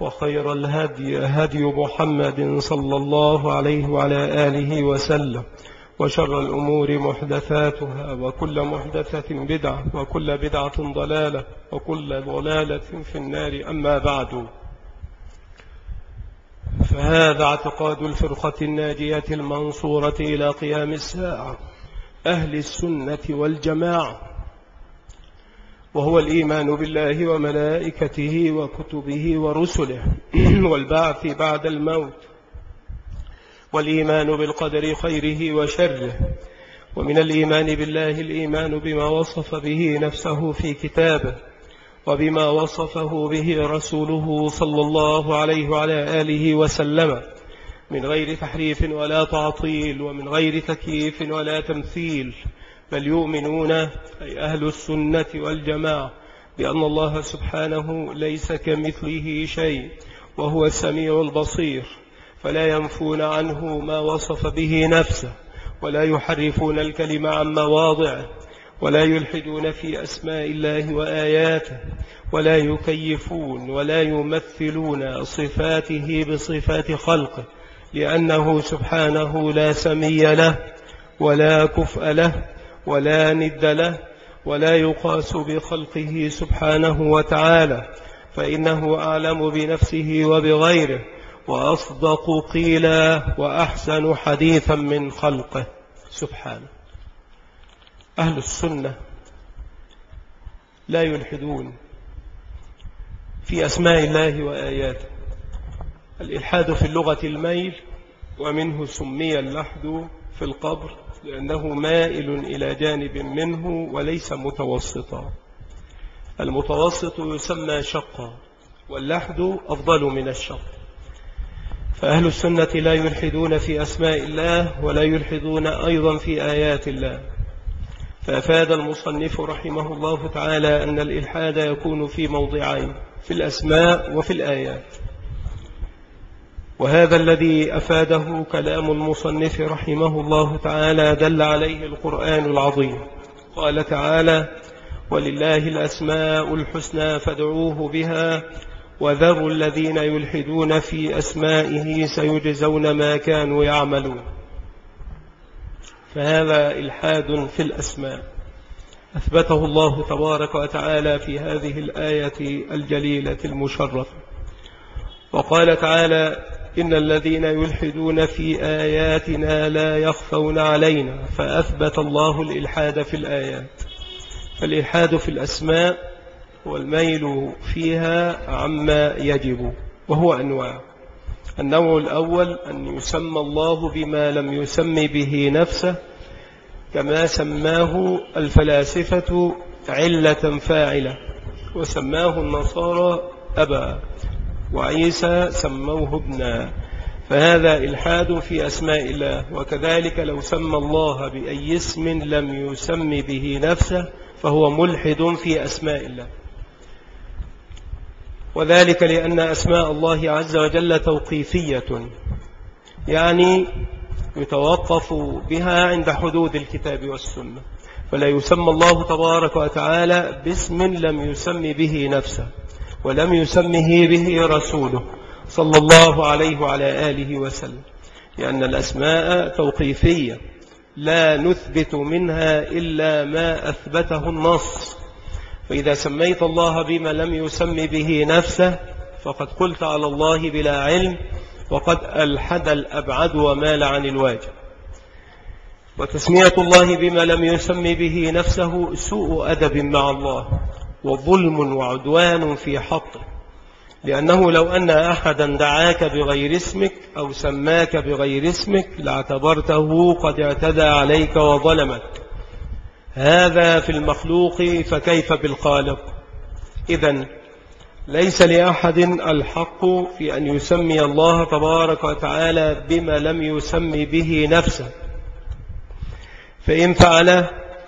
وخير الهدي هدي محمد صلى الله عليه وعلى آله وسلم. وشر الأمور محدثاتها وكل محدثة بدعة وكل بدعة ضلالة وكل ضلالة في النار. أما بعد فهذا اعتقاد الفرقة الناجية المنصورة إلى قيام الساعة أهل السنة والجماعة. وهو الإيمان بالله وملائكته وكتبه ورسله والبعث بعد الموت والإيمان بالقدر خيره وشره ومن الإيمان بالله الإيمان بما وصف به نفسه في كتابه وبما وصفه به رسوله صلى الله عليه وعلى آله وسلم من غير تحريف ولا تعطيل ومن غير تكييف ولا تمثيل. بل يؤمنون أي أهل السنة والجماعة بأن الله سبحانه ليس كمثله شيء وهو السميع البصير. فلا ينفون عنه ما وصف به نفسه ولا يحرفون الكلمة عن مواضعه ولا يلحدون في أسماء الله وآياته ولا يكيفون ولا يمثلون صفاته بصفات خلقه لأنه سبحانه لا سمي له ولا كفء له ولا ند له ولا يقاس بخلقه سبحانه وتعالى فإنه أعلم بنفسه وبغيره وأصدق قيلا وأحسن حديثا من خلقه. سبحانه أهل السنة لا يلحدون في أسماء الله وآياته. الإلحاد في اللغة الميل ومنه سمي اللحد في القبر لأنه مائل إلى جانب منه وليس متوسطا. المتوسط يسمى شقا واللحد أفضل من الشق. فأهل السنة لا يلحدون في أسماء الله ولا يلحدون أيضا في آيات الله. فأفاد المصنف رحمه الله تعالى أن الإلحاد يكون في موضعين في الأسماء وفي الآيات. وهذا الذي أفاده كلام المصنف رحمه الله تعالى دل عليه القرآن العظيم. قال تعالى ولله الأسماء الحسنى فادعوه بها وذروا الذين يلحدون في أسمائه سيجزون ما كانوا يعملون. فهذا إلحاد في الأسماء. أثبته الله تبارك وتعالى في هذه الآية الجليلة المشرفة. وقال تعالى إن الذين يلحدون في آياتنا لا يخفون علينا فأثبت الله الإلحاد في الآيات. فالإلحاد في الأسماء والميل فيها عما يجب وهو أنواع. النوع الأول أن يسمى الله بما لم يسم به نفسه كما سماه الفلاسفة علة فاعلة وسماه النصارى أبا. وعيسى سموه ابنا. فهذا إلحاد في أسماء الله وكذلك لو سمى الله بأي اسم لم يسم به نفسه فهو ملحد في أسماء الله. وذلك لأن أسماء الله عز وجل توقيفية يعني يتوقف بها عند حدود الكتاب والسنة. فلا يسمى الله تبارك وتعالى باسم لم يسم به نفسه. ولم يسمه به رسوله صلى الله عليه وعلى آله وسلم لأن الأسماء توقيفية لا نثبت منها إلا ما أثبته النص. فإذا سميت الله بما لم يسم به نفسه فقد قلت على الله بلا علم وقد ألحد الأبعد ومال عن الواجب. وتسمية الله بما لم يسم به نفسه سوء أدب مع الله. وظلم وعدوان في حقه. لأنه لو أن أحدا دعاك بغير اسمك أو سماك بغير اسمك لاعتبرته قد اعتدى عليك وظلمك. هذا في المخلوق فكيف بالخالق؟ إذا ليس لأحد الحق في أن يسمي الله تبارك وتعالى بما لم يسمي به نفسه. فإن فعل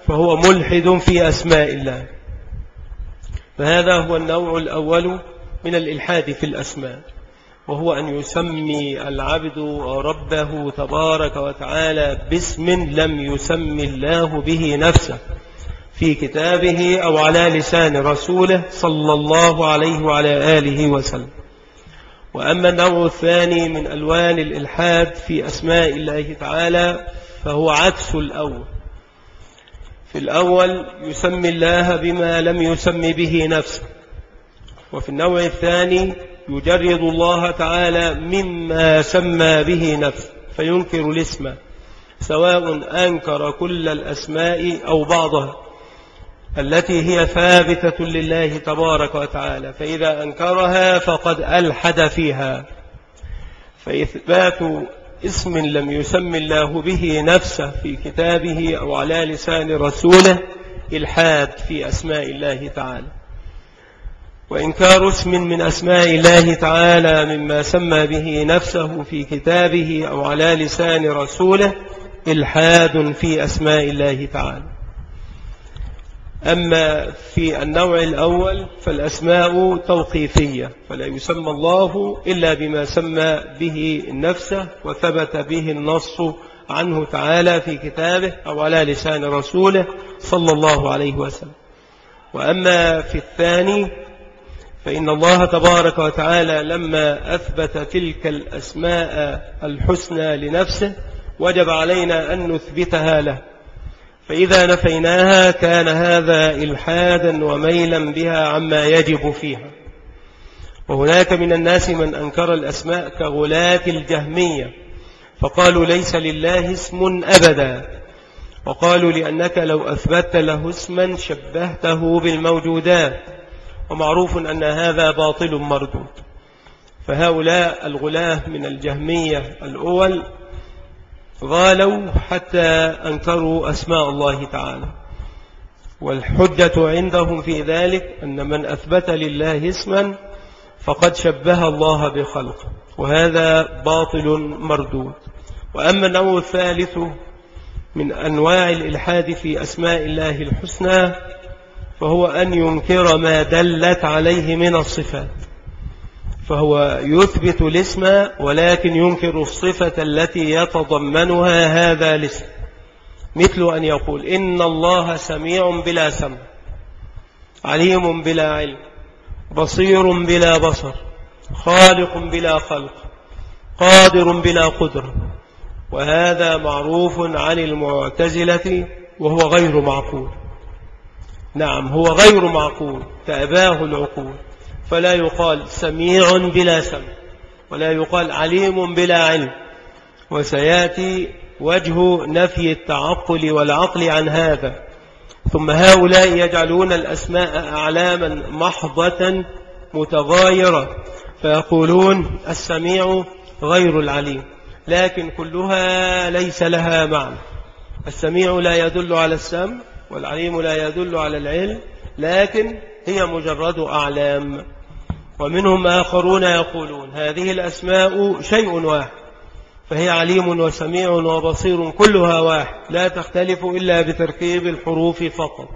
فهو ملحد في أسماء الله. فهذا هو النوع الأول من الإلحاد في الأسماء وهو أن يسمي العبد ربه تبارك وتعالى باسم لم يسمي الله به نفسه في كتابه أو على لسان رسوله صلى الله عليه وعلى آله وسلم. وأما النوع الثاني من ألوان الإلحاد في أسماء الله تعالى فهو عكس الأول في الأول يسمي الله بما لم يسمي به نفسه وفي النوع الثاني يجرد الله تعالى مما سمى به نفسه فينكر الاسم سواء أنكر كل الأسماء أو بعضها التي هي ثابتة لله تبارك وتعالى فإذا أنكرها فقد ألحد فيها فإثبات اسم لم يسم الله به نفسه في كتابه أو على لسان رسوله إلحاد في أسماء الله تعالى. وإنكار اسم من أسماء الله تعالى مما سمى به نفسه في كتابه أو على لسان رسوله إلحاد في أسماء الله تعالى. أما في النوع الأول فالأسماء توقيفية فلا يسمى الله إلا بما سمى به نفسه وثبت به النص عنه تعالى في كتابه أو على لسان رسوله صلى الله عليه وسلم. وأما في الثاني فإن الله تبارك وتعالى لما أثبت تلك الأسماء الحسنى لنفسه وجب علينا أن نثبتها له. فإذا نفيناها كان هذا إلحادا وميلا بها عما يجب فيها. وهناك من الناس من أنكر الأسماء كغلاة الجهمية فقالوا ليس لله اسم أبدا. وقالوا لأنك لو أثبت له اسما شبهته بالموجودات ومعروف أن هذا باطل مردود. فهؤلاء الغلاة من الجهمية الأول غالوا حتى أنكروا أسماء الله تعالى. والحجة عندهم في ذلك أن من أثبت لله اسما فقد شبه الله بخلقه وهذا باطل مردود. وأما النوع الثالث من أنواع الإلحاد في أسماء الله الحسنى فهو أن ينكر ما دلت عليه من الصفات. فهو يثبت الاسم ولكن ينكر الصفة التي يتضمنها هذا الاسم. مثل أن يقول إن الله سميع بلا سمع عليم بلا علم بصير بلا بصر خالق بلا خلق قادر بلا قدرة. وهذا معروف عن المعتزلة وهو غير معقول. نعم هو غير معقول تأباه العقول. فلا يقال سميع بلا سمع ولا يقال عليم بلا علم. وسيأتي وجه نفي التعقل والعقل عن هذا. ثم هؤلاء يجعلون الأسماء أعلاما محضة متغايرة فيقولون السميع غير العليم لكن كلها ليس لها معنى. السميع لا يدل على السمع والعليم لا يدل على العلم لكن هي مجرد أعلام. ومنهم آخرون يقولون هذه الأسماء شيء واحد فهي عليم وسميع وبصير كلها واحد لا تختلف إلا بتركيب الحروف فقط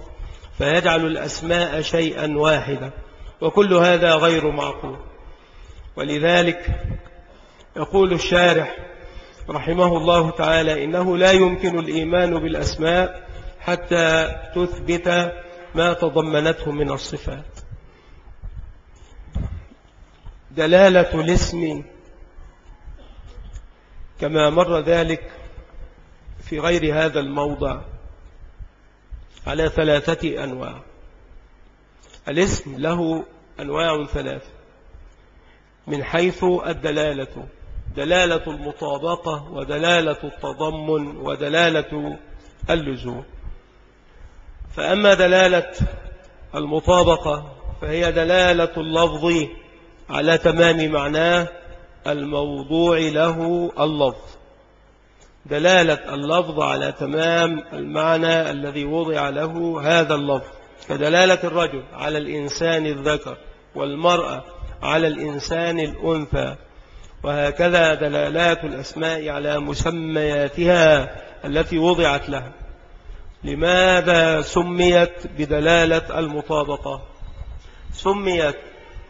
فيجعل الأسماء شيئا واحدا وكل هذا غير معقول. ولذلك يقول الشارح رحمه الله تعالى إنه لا يمكن الإيمان بالأسماء حتى تثبت ما تضمنته من الصفات. دلالة الاسم. كما مر ذلك في غير هذا الموضع على ثلاثة أنواع. الاسم له أنواع ثلاثة من حيث الدلالة. دلالة المطابقة ودلالة التضمن ودلالة اللزوم. فأما دلالة المطابقة فهي دلالة اللفظ على تمام معناه الموضوع له اللفظ. دلالة اللفظ على تمام المعنى الذي وضع له هذا اللفظ. كدلالة الرجل على الإنسان الذكر والمرأة على الإنسان الأنثى. وهكذا دلالات الأسماء على مسمياتها التي وضعت لها. لماذا سميت بدلالة المطابقة؟ سميت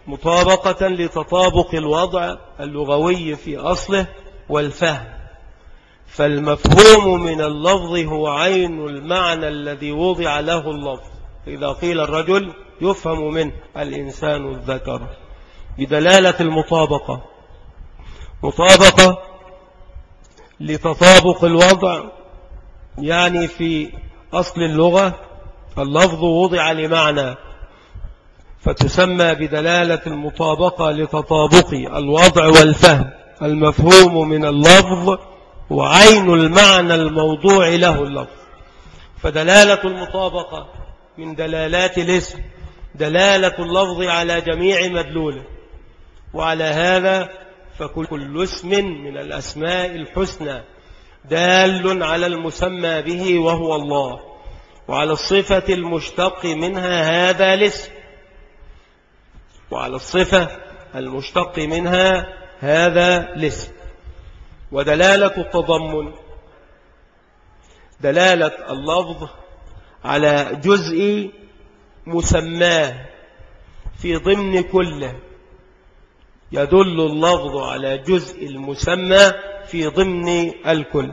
مطابقة لتطابق الوضع اللغوي في أصله والفهم. فالمفهوم من اللفظ هو عين المعنى الذي وضع له اللفظ. إذا قيل الرجل يفهم منه الإنسان الذكر. بدلالة المطابقة. مطابقة لتطابق الوضع يعني في أصل اللغة اللفظ وضع لمعنى. فتسمى بدلالة المطابقة لتطابق الوضع والفهم. المفهوم من اللفظ وعين المعنى الموضوع له اللفظ. فدلالة المطابقة من دلالات الاسم دلالة اللفظ على جميع مدلوله. وعلى هذا فكل اسم من الأسماء الحسنى دال على المسمى به وهو الله. وعلى الصفة المشتق منها هذا الاسم. وعلى الصفة المشتق منها هذا الاسم. ودلالة التضمن دلالة اللفظ على جزء مسماه في ضمن كله. يدل اللفظ على جزء المسمى في ضمن الكل.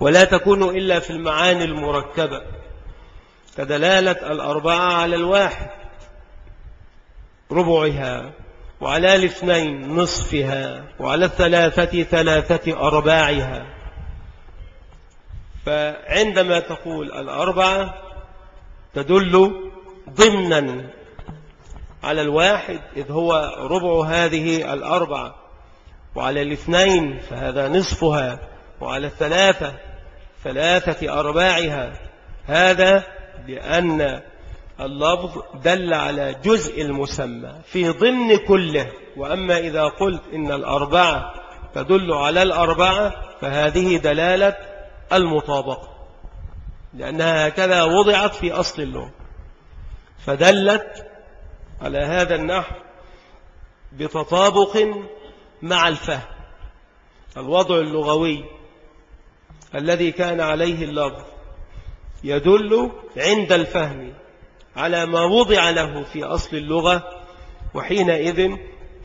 ولا تكون إلا في المعاني المركبة. كدلالة الأربعة على الواحد. ربعها وعلى الاثنين نصفها وعلى الثلاثة ثلاثة أرباعها. فعندما تقول الأربعة تدل ضمنا على الواحد إذ هو ربع هذه الأربعة. وعلى الاثنين فهذا نصفها. وعلى الثلاثة ثلاثة أرباعها. هذا لأن اللفظ دل على جزء المسمى في ضمن كله. وأما إذا قلت إن الأربعة تدل على الأربعة فهذه دلالة المطابقة لأنها هكذا وضعت في أصل اللغة فدلت على هذا النحو بتطابق مع الفهم الوضع اللغوي الذي كان عليه اللفظ يدل عند الفهم على ما وضع له في أصل اللغة وحينئذ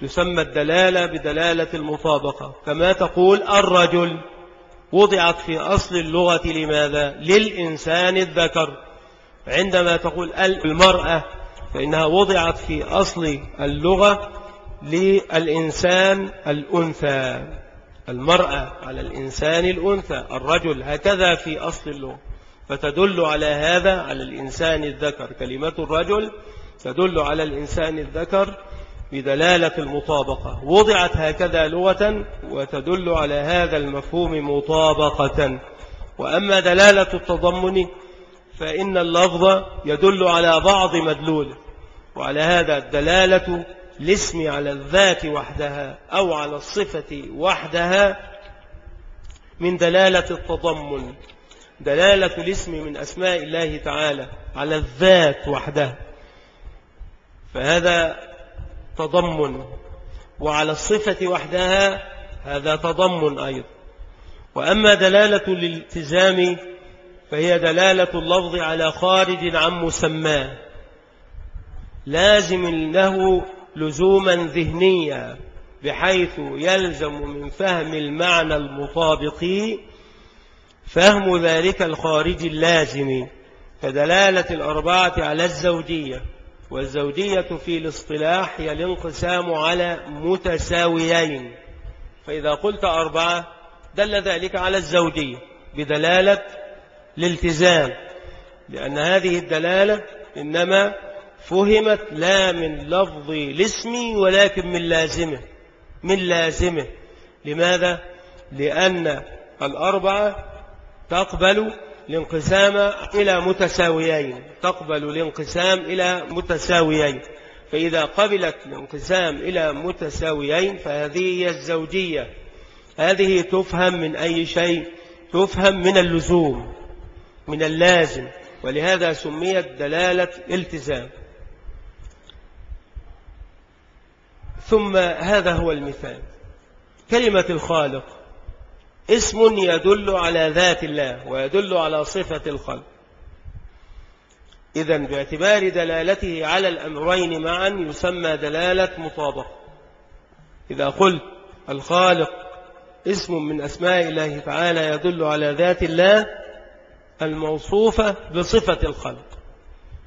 تسمى الدلالة بدلالة المطابقة. كما تقول الرجل وضعت في أصل اللغة لماذا؟ للإنسان الذكر. عندما تقول المرأة فإنها وضعت في أصل اللغة للإنسان الأنثى. المرأة على الإنسان الأنثى. الرجل هكذا في أصل اللغة. فتدل على هذا على الإنسان الذكر. كلمة الرجل تدل على الإنسان الذكر بدلالة المطابقة. وضعت هكذا لغة وتدل على هذا المفهوم مطابقة. وأما دلالة التضمن فإن اللفظ يدل على بعض مدلول. وعلى هذا الدلالة الاسم على الذات وحدها أو على الصفة وحدها من دلالة التضمن. دلالة الاسم من أسماء الله تعالى على الذات وحدها فهذا تضمن وعلى الصفة وحدها هذا تضمن أيضا. وأما دلالة الالتزام فهي دلالة اللفظ على خارج عن مسماه لازم له لزوما ذهنيا بحيث يلزم من فهم المعنى المطابق فهم ذلك الخارج اللازم كدلالة الأربعة على الزوجية والزوجية في الاصطلاح هي الانقسام على متساويين فإذا قلت أربعة دل ذلك على الزوجية بدلالة الالتزام لأن هذه الدلالة إنما فهمت لا من لفظ الاسم ولكن من لازمه من لازمه لماذا؟ لأن الأربعة تقبل الانقسام إلى متساويين. تقبل الانقسام إلى متساويين. فإذا قبلت الانقسام إلى متساويين فهذه هي الزوجية. هذه تفهم من أي شيء؟ تفهم من اللزوم من اللازم. ولهذا سميت دلالة التزام ثم هذا هو المثال. كلمة الخالق. اسم يدل على ذات الله ويدل على صفة الخلق. إذا باعتبار دلالته على الأمرين معا يسمى دلالة مطابقة إذا قلت الخالق اسم من أسماء الله تعالى يدل على ذات الله الموصوفة بصفة الخلق.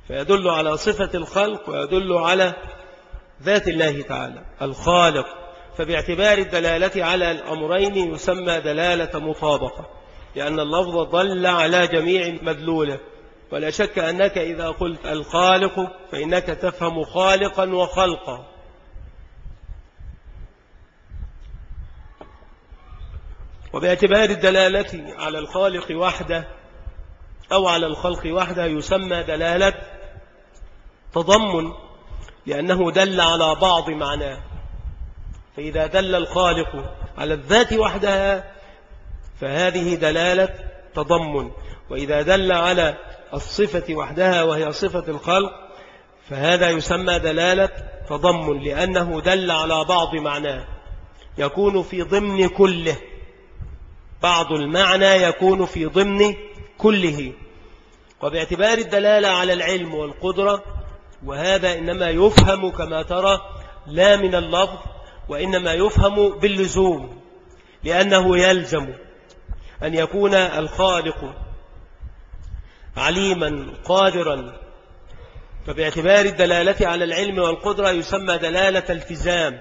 فيدل على صفة الخلق ويدل على ذات الله تعالى. الخالق فباعتبار الدلالة على الأمرين يسمى دلالة مطابقة لأن اللفظ ضل على جميع مدلوله. ولا شك أنك إذا قلت الخالق فإنك تفهم خالقا وخلقا. وباعتبار الدلالة على الخالق وحده أو على الخلق وحده يسمى دلالة تضمن لأنه دل على بعض معناه. فإذا دل الخالق على الذات وحدها فهذه دلالة تضمن. وإذا دل على الصفة وحدها وهي صفة الخلق فهذا يسمى دلالة تضمن لأنه دل على بعض معناه. يكون في ضمن كله. بعض المعنى يكون في ضمن كله. وباعتبار الدلالة على العلم والقدرة وهذا إنما يفهم كما ترى لا من اللفظ وإنما يفهم باللزوم لأنه يلزم أن يكون الخالق عليما قادرا. فباعتبار الدلالة على العلم والقدرة يسمى دلالة التزام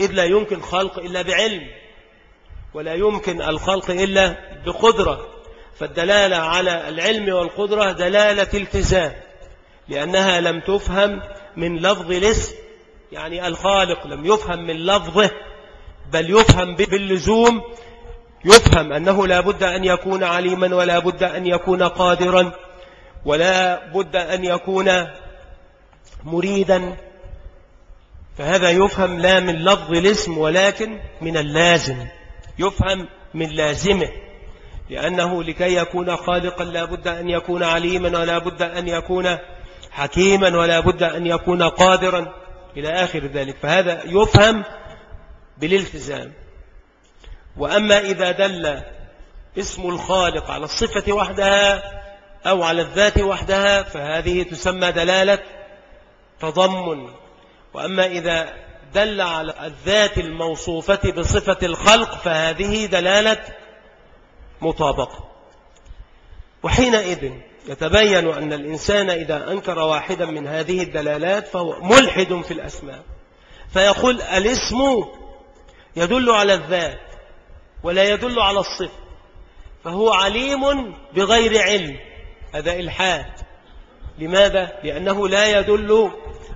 إذ لا يمكن خلق إلا بعلم ولا يمكن الخلق إلا بقدرة. فالدلالة على العلم والقدرة دلالة التزام لأنها لم تفهم من لفظ الاسم يعني الخالق لم يفهم من لفظه بل يفهم باللزوم يفهم أنه لا بد أن يكون عليما ولا بد أن يكون قادرا ولا بد أن يكون مريدا. فهذا يفهم لا من لفظ الاسم ولكن من اللازم يفهم من لازمه لأنه لكي يكون خالقا لا بد أن يكون عليما ولا بد أن يكون حكيما ولا بد أن يكون قادرا. إلى آخر ذلك فهذا يفهم بالالتزام. وأما إذا دل اسم الخالق على الصفة وحدها أو على الذات وحدها فهذه تسمى دلالة تضمن. وأما إذا دل على الذات الموصوفة بصفة الخلق فهذه دلالة مطابقة. وحينئذ يتبين أن الإنسان إذا أنكر واحدا من هذه الدلالات فهو ملحد في الأسماء. فيقول الاسم يدل على الذات ولا يدل على الصفة. فهو عليم بغير علم. هذا إلحاد. لماذا؟ لأنه لا يدل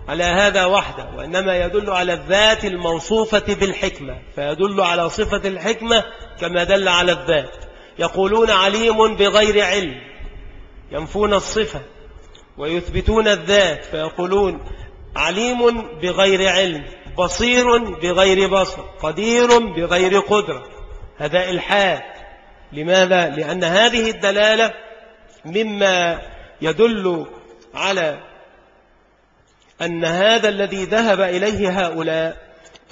على هذا وحده وإنما يدل على الذات الموصوفة بالحكمة. فيدل على صفة الحكمة كما دل على الذات. يقولون عليم بغير علم. ينفون الصفة ويثبتون الذات فيقولون عليم بغير علم بصير بغير بصر قدير بغير قدرة. هذا إلحاد. لماذا؟ لأن هذه الدلالة مما يدل على أن هذا الذي ذهب إليه هؤلاء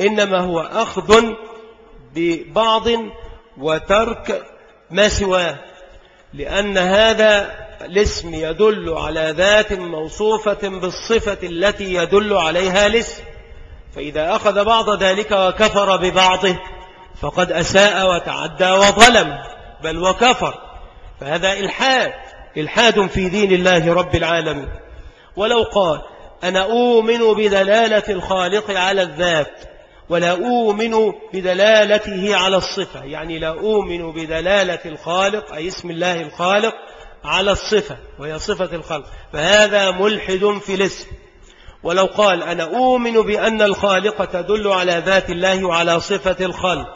إنما هو أخذ ببعض وترك ما سواه. لأن هذا الاسم يدل على ذات موصوفة بالصفة التي يدل عليها الاسم. فإذا أخذ بعض ذلك وكفر ببعضه فقد أساء وتعدى وظلم بل وكفر. فهذا إلحاد إلحاد في دين الله رب العالمين. ولو قال أنا أؤمن بدلالة الخالق على الذات ولا أؤمن بدلالته على الصفة. يعني لا أؤمن بدلالة الخالق أي اسم الله الخالق على الصفة وهي صفة الخلق. فهذا ملحد في الاسم. ولو قال أنا أؤمن بأن الخالق تدل على ذات الله وعلى صفة الخلق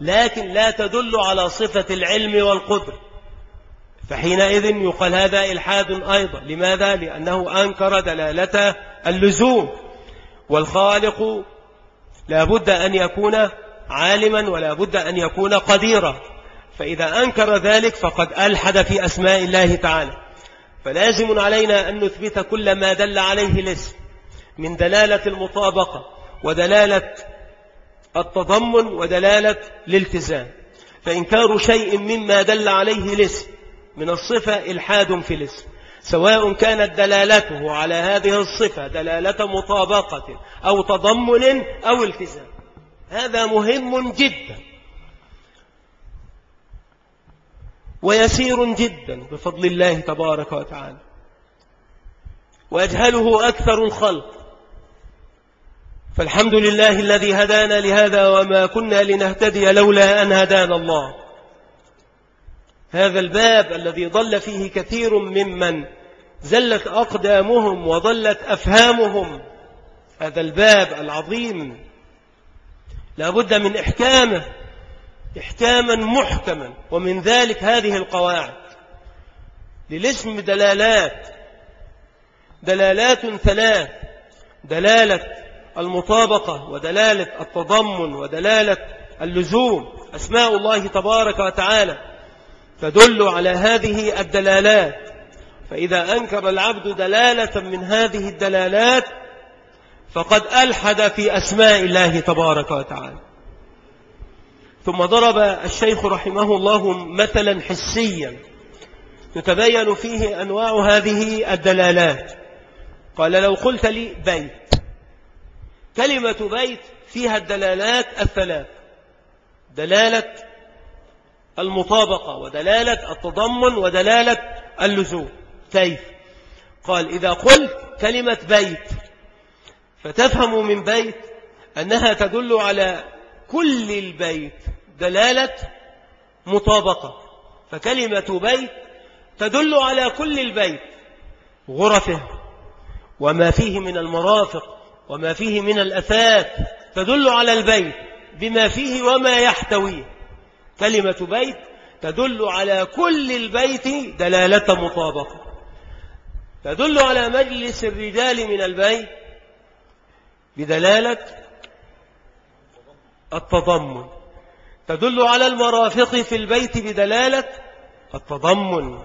لكن لا تدل على صفة العلم والقدر فحينئذ يقال هذا إلحاد أيضا. لماذا؟ لأنه أنكر دلالة اللزوم. والخالق لا بد أن يكون عالما ولا بد أن يكون قديرا. فإذا أنكر ذلك فقد ألحد في أسماء الله تعالى. فلازم علينا أن نثبت كل ما دل عليه الاسم من دلالة المطابقة ودلالة التضمن ودلالة الالتزام. فإنكار شيء مما دل عليه الاسم من الصفة إلحاد في الاسم سواء كانت دلالته على هذه الصفة دلالة مطابقة أو تضمن أو التزام. هذا مهم جدا. ويسير جدا بفضل الله تبارك وتعالى. ويجهله أكثر الخلق. فالحمد لله الذي هدانا لهذا وما كنا لنهتدي لولا أن هدانا الله. هذا الباب الذي ضل فيه كثير ممن زلت أقدامهم وضلت أفهامهم. هذا الباب العظيم. لا بد من إحكامه. إحكاما محكما ومن ذلك هذه القواعد. للاسم دلالات. دلالات ثلاث. دلالة المطابقة ودلالة التضمن ودلالة اللزوم. أسماء الله تبارك وتعالى تدل على هذه الدلالات. فإذا أنكر العبد دلالة من هذه الدلالات فقد ألحد في أسماء الله تبارك وتعالى. ثم ضرب الشيخ رحمه الله مثلا حسيا. يتبين فيه أنواع هذه الدلالات. قال لو قلت لي بيت. كلمة بيت فيها الدلالات الثلاث. دلالة المطابقة ودلالة التضمن ودلالة اللزوم. كيف؟ قال إذا قلت كلمة بيت فتفهم من بيت أنها تدل على كل البيت دلالة مطابقة. فكلمة بيت تدل على كل البيت غرفة. وما فيه من المرافق وما فيه من الأثاث تدل على البيت بما فيه وما يحتويه كلمة بيت تدل على كل البيت دلالة مطابقة. تدل على مجلس الرجال من البيت بدلالة التضمن. تدل على المرافق في البيت بدلالة التضمن.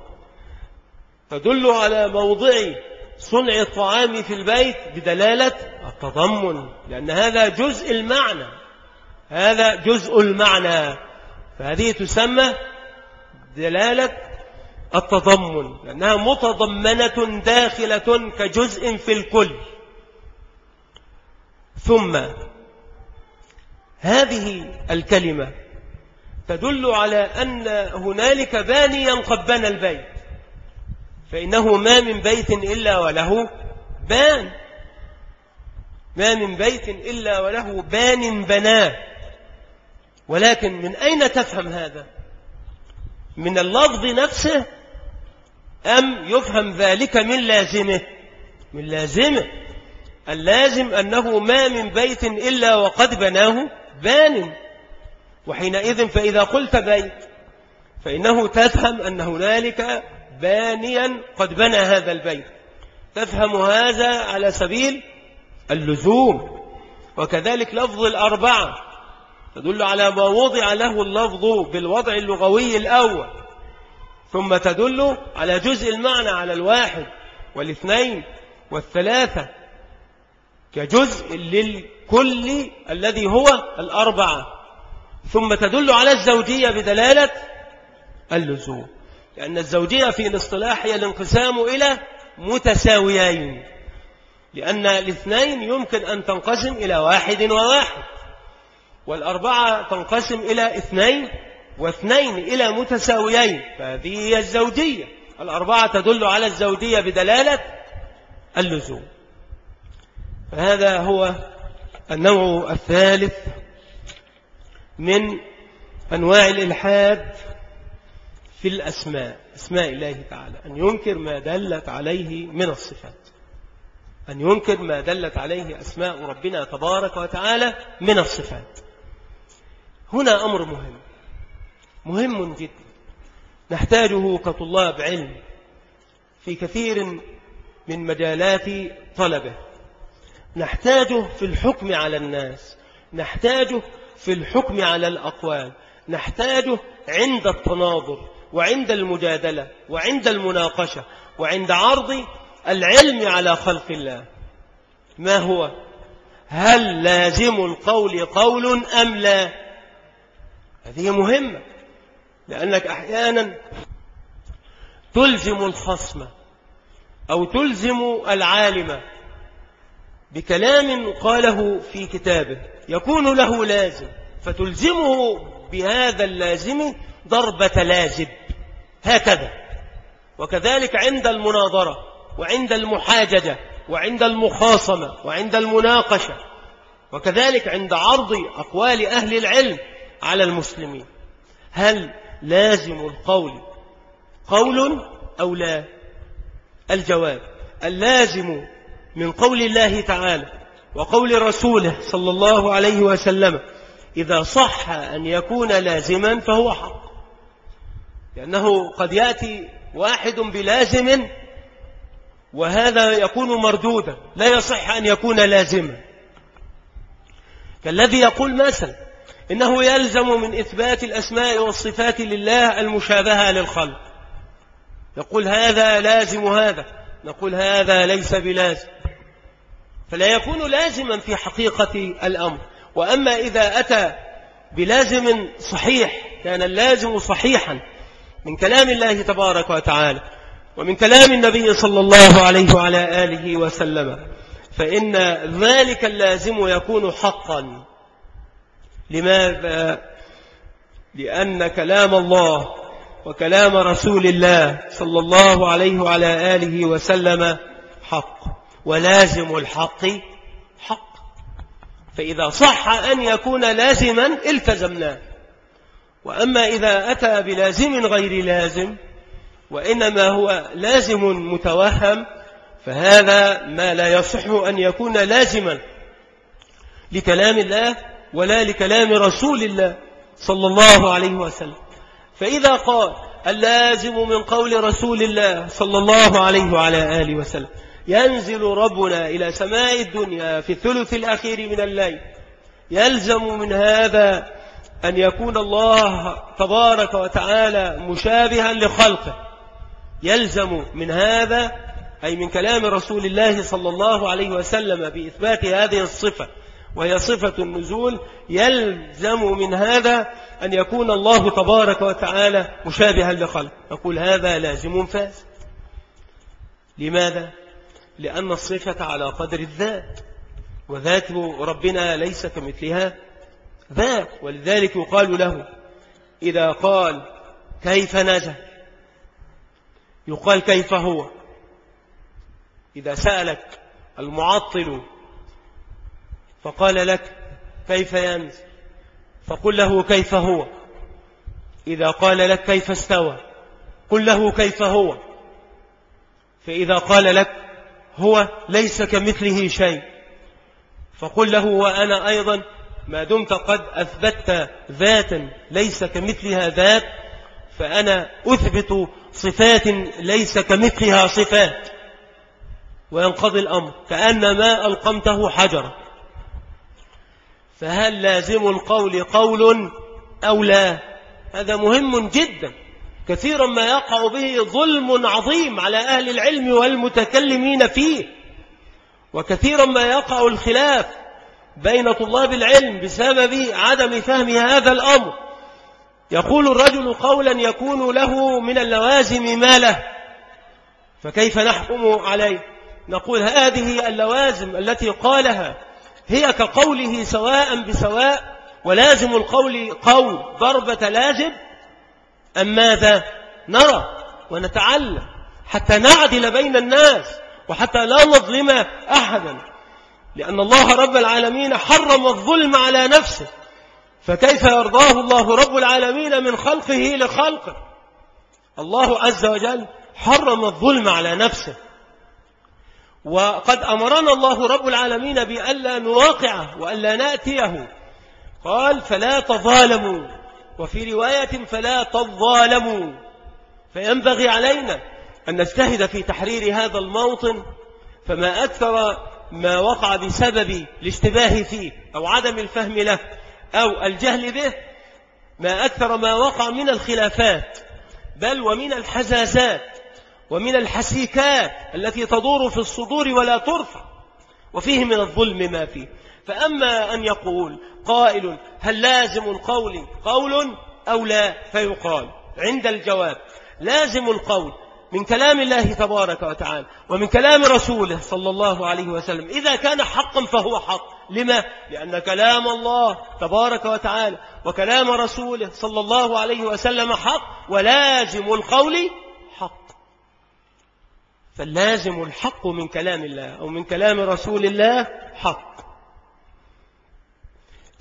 تدل على موضع صنع الطعام في البيت بدلالة التضمن. لأن هذا جزء المعنى. هذا جزء المعنى. فهذه تسمى دلالة التضمن. لأنها متضمنة داخلة كجزء في الكل. ثم هذه الكلمة تدل على أن هنالك بانيا قد بنى البيت. فإنه ما من بيت إلا وله بان. ما من بيت إلا وله بان بناه. ولكن من أين تفهم هذا؟ من اللفظ نفسه أم يفهم ذلك من لازمه؟ من لازمه. اللازم أنه ما من بيت إلا وقد بناه بان وحينئذ فإذا قلت بيت فإنه تفهم أن هنالك بانيا قد بنى هذا البيت تفهم هذا على سبيل اللزوم وكذلك لفظ الأربعة تدل على ما وضع له اللفظ بالوضع اللغوي الأول ثم تدل على جزء المعنى على الواحد والاثنين والثلاثة كجزء للكل الذي هو الأربعة. ثم تدل على الزوجية بدلالة اللزوم. لأن الزوجية في الاصطلاح هي الانقسام إلى متساويين. لأن الاثنين يمكن أن تنقسم إلى واحد وواحد. والأربعة تنقسم إلى اثنين واثنين إلى متساويين. فهذه هي الزوجية. الأربعة تدل على الزوجية بدلالة اللزوم. فهذا هو النوع الثالث من أنواع الإلحاد في الأسماء أسماء الله تعالى. أن ينكر ما دلت عليه من الصفات. أن ينكر ما دلت عليه أسماء ربنا تبارك وتعالى من الصفات. هنا أمر مهم. مهم جدا. نحتاجه كطلاب علم في كثير من مجالات طلبه. نحتاجه في الحكم على الناس نحتاجه في الحكم على الأقوال نحتاجه عند التناظر وعند المجادلة وعند المناقشة وعند عرض العلم على خلق الله. ما هو؟ هل لازم القول قول أم لا؟ هذه مهمة لأنك أحيانا تلزم الخصم أو تلزم العالم بكلام قاله في كتابه يكون له لازم فتلزمه بهذا اللازم ضربة لازم هكذا. وكذلك عند المناظرة وعند المحاججة وعند المخاصمة وعند المناقشة وكذلك عند عرض أقوال أهل العلم على المسلمين. هل لازم القول قول أو لا؟ الجواب اللازم من قول الله تعالى وقول رسوله صلى الله عليه وسلم إذا صح أن يكون لازما فهو حق. لأنه قد يأتي واحد بلازم وهذا يكون مردودا لا يصح أن يكون لازما. كالذي يقول مثلا إنه يلزم من إثبات الأسماء والصفات لله المشابهة للخلق. يقول هذا لازم هذا نقول هذا ليس بلازم. فلا يكون لازما في حقيقة الأمر. وأما إذا أتى بلازم صحيح كان اللازم صحيحا من كلام الله تبارك وتعالى ومن كلام النبي صلى الله عليه وعلى آله وسلم فإن ذلك اللازم يكون حقا. لماذا؟ لأن كلام الله وكلام رسول الله صلى الله عليه وعلى آله وسلم حق. ولازم الحق حق. فإذا صح أن يكون لازما التزمناه وأما إذا أتى بلازم غير لازم وإنما هو لازم متوهم فهذا ما لا يصح أن يكون لازما لكلام الله ولا لكلام رسول الله صلى الله عليه وسلم. فإذا قال اللازم من قول رسول الله صلى الله عليه وعلى آله وسلم ينزل ربنا إلى سماء الدنيا في الثلث الأخير من الليل. يلزم من هذا أن يكون الله تبارك وتعالى مشابها لخلقه. يلزم من هذا أي من كلام رسول الله صلى الله عليه وسلم بإثبات هذه الصفة وهي صفة النزول. يلزم من هذا أن يكون الله تبارك وتعالى مشابها لخلق نقول هذا لازم فاسد لماذا؟ لأن الصفة على قدر الذات وذات ربنا ليس كمثلها ذات ولذلك يقال له إذا قال كيف نزل يقال كيف هو؟ إذا سألك المعطل فقال لك كيف ينزل فقل له كيف هو؟ إذا قال لك كيف استوى؟ قل له كيف هو؟ فإذا قال لك هو ليس كمثله شيء. فقل له وأنا أيضا ما دمت قد أثبتت ذاتا ليس كمثلها ذات فأنا أثبت صفات ليس كمثلها صفات. وينقضي الأمر كأنما ألقمته حجرا. فهل لازم القول قول أو لا؟ هذا مهم جدا. كثيرا ما يقع به ظلم عظيم على أهل العلم والمتكلمين فيه. وكثيرا ما يقع الخلاف بين طلاب العلم بسبب عدم فهم هذا الأمر. يقول الرجل قولا يكون له من اللوازم ما له. فكيف نحكم عليه؟ نقول هذه اللوازم التي قالها هي كقوله سواء بسواء ولازم القول قول ضربة لازم أم ماذا؟ نرى ونتعلم حتى نعدل بين الناس وحتى لا نظلم أحدا. لأن الله رب العالمين حرم الظلم على نفسه. فكيف يرضاه الله رب العالمين من خلقه لخلقه؟ الله عز وجل حرم الظلم على نفسه. وقد أمرنا الله رب العالمين بألا نواقعه وألا نأتيه. قال فلا تظالموا وفي رواية فلا تظالموا. فينبغي علينا أن نجتهد في تحرير هذا الموطن فما أكثر ما وقع بسبب الاشتباه فيه أو عدم الفهم له أو الجهل به ما أكثر ما وقع من الخلافات بل ومن الحزازات ومن الحسيكات التي تدور في الصدور ولا ترفع وفيه من الظلم ما فيه. فأما أن يقول قائل هل لازم القول قول أو لا؟ فيقال. عند الجواب لازم القول من كلام الله تبارك وتعالى ومن كلام رسوله صلى الله عليه وسلم. إذا كان حقا فهو حق. لما؟ لأن كلام الله تبارك وتعالى وكلام رسوله صلى الله عليه وسلم حق. ولازم القول حق. فاللازم الحق من كلام الله أو من كلام رسول الله حق.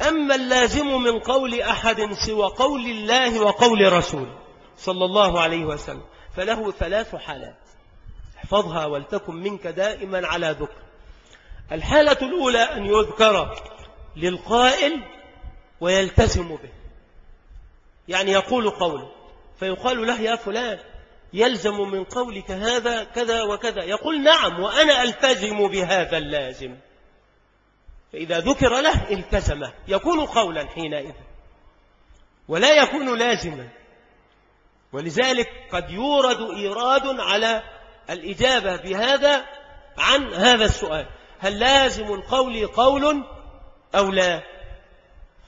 أما اللازم من قول أحد سوى قول الله وقول رسوله صلى الله عليه وسلم فله ثلاث حالات. احفظها ولتكن منك دائما على ذكر. الحالة الأولى أن يذكر للقائل ويلتزم به. يعني يقول قوله فيقال له يا فلان يلزم من قولك هذا كذا وكذا. يقول نعم وأنا ألتزم بهذا اللازم. فإذا ذكر له التزمه يكون قولا حينئذ. ولا يكون لازما. ولذلك قد يورد إيراد على الإجابة بهذا عن هذا السؤال. هل لازم القول قول أو لا؟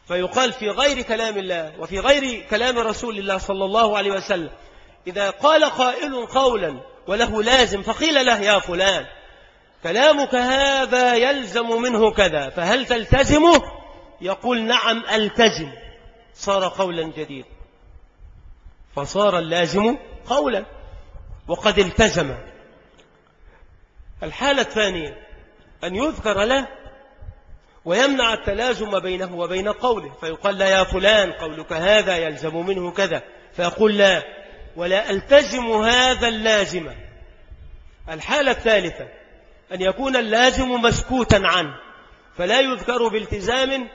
فيقال في غير كلام الله وفي غير كلام رسول الله صلى الله عليه وسلم إذا قال قائل قولا وله لازم فقيل له يا فلان. كلامك هذا يلزم منه كذا فهل تلتزمه يقول نعم ألتزم. صار قولا جديد فصار اللازم قولا. وقد التزم. الحالة الثانية أن يذكر له ويمنع التلازم بينه وبين قوله. فيقال لا يا فلان قولك هذا يلزم منه كذا. فيقول لا. ولا ألتزم هذا اللازم. الحالة الثالثة أن يكون اللازم مسكوتا عنه فلا يذكر بالتزام